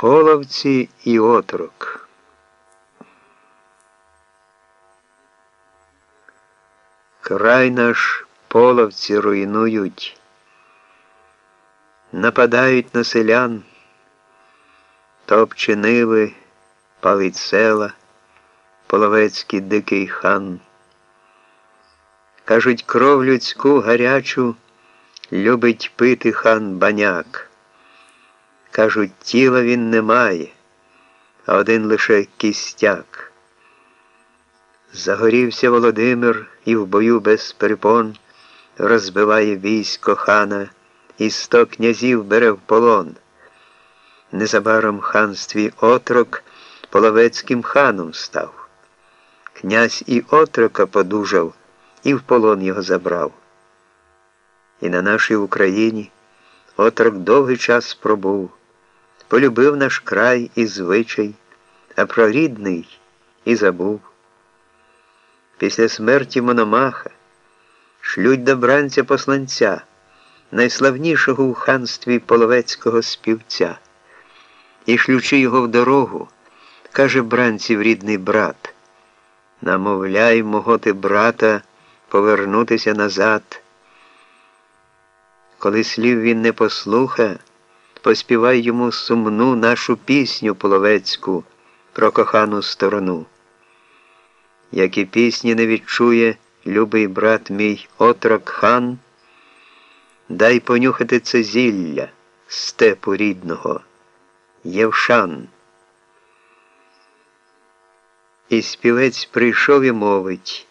Половці і отрок. Край наш половці руйнують, нападають на селян, топче ниви, палить села, половецький дикий хан. Кажуть, кров людську гарячу любить пити хан баняк. Кажуть, тіла він не має, а один лише кістяк. Загорівся Володимир і в бою без перепон розбиває військо хана і сто князів бере в полон. Незабаром ханстві отрок половецьким ханом став. Князь і отрока подужав і в полон його забрав. І на нашій Україні отрок довгий час пробув полюбив наш край і звичай, а про рідний і забув. Після смерті Мономаха шлють до бранця посланця, найславнішого у ханстві половецького співця. І шлючи його в дорогу, каже бранців рідний брат, намовляй мого ти брата повернутися назад. Коли слів він не послуха, поспівай йому сумну нашу пісню половецьку про кохану сторону. Як і пісні не відчує любий брат мій отрок хан, дай понюхати це зілля степу рідного, Євшан. І співець прийшов і мовить,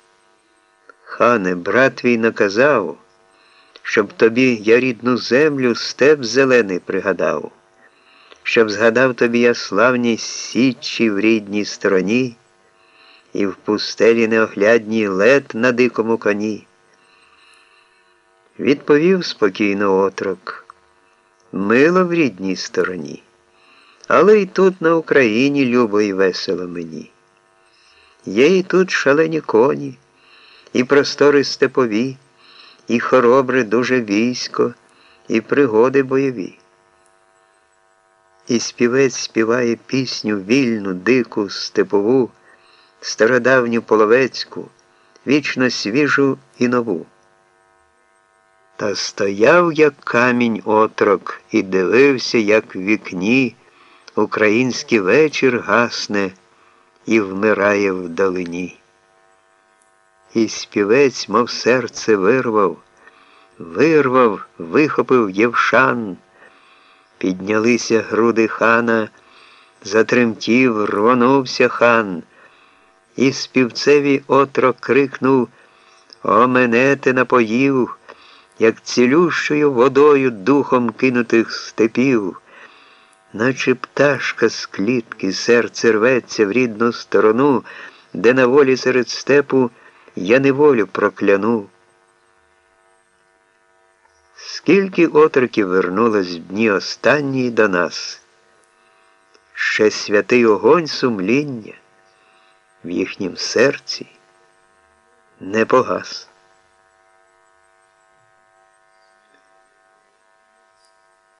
хане, брат твій наказав щоб тобі я рідну землю степ зелений пригадав, щоб згадав тобі я славні січі в рідній стороні, і в пустелі неоглядній лед на дикому коні. Відповів спокійно отрок, мило в рідній стороні, але й тут на Україні любо і весело мені. Є і тут шалені коні, і простори степові і хоробре дуже військо, і пригоди бойові. І співець співає пісню вільну, дику, степову, стародавню половецьку, вічно свіжу і нову. Та стояв, як камінь отрок, і дивився, як в вікні український вечір гасне і вмирає вдалині. І співець, мов серце вирвав, вирвав, вихопив Євшан, піднялися груди хана, затремтів, рвонувся хан, і співцеві отрок крикнув О мене ти напоїв, як цілющою водою духом кинутих степів, наче пташка з клітки серце рветься в рідну сторону, де на волі серед степу я неволю прокляну. Скільки отроків вернулось в дні останні до нас, ще святий огонь сумління в їхнім серці не погас.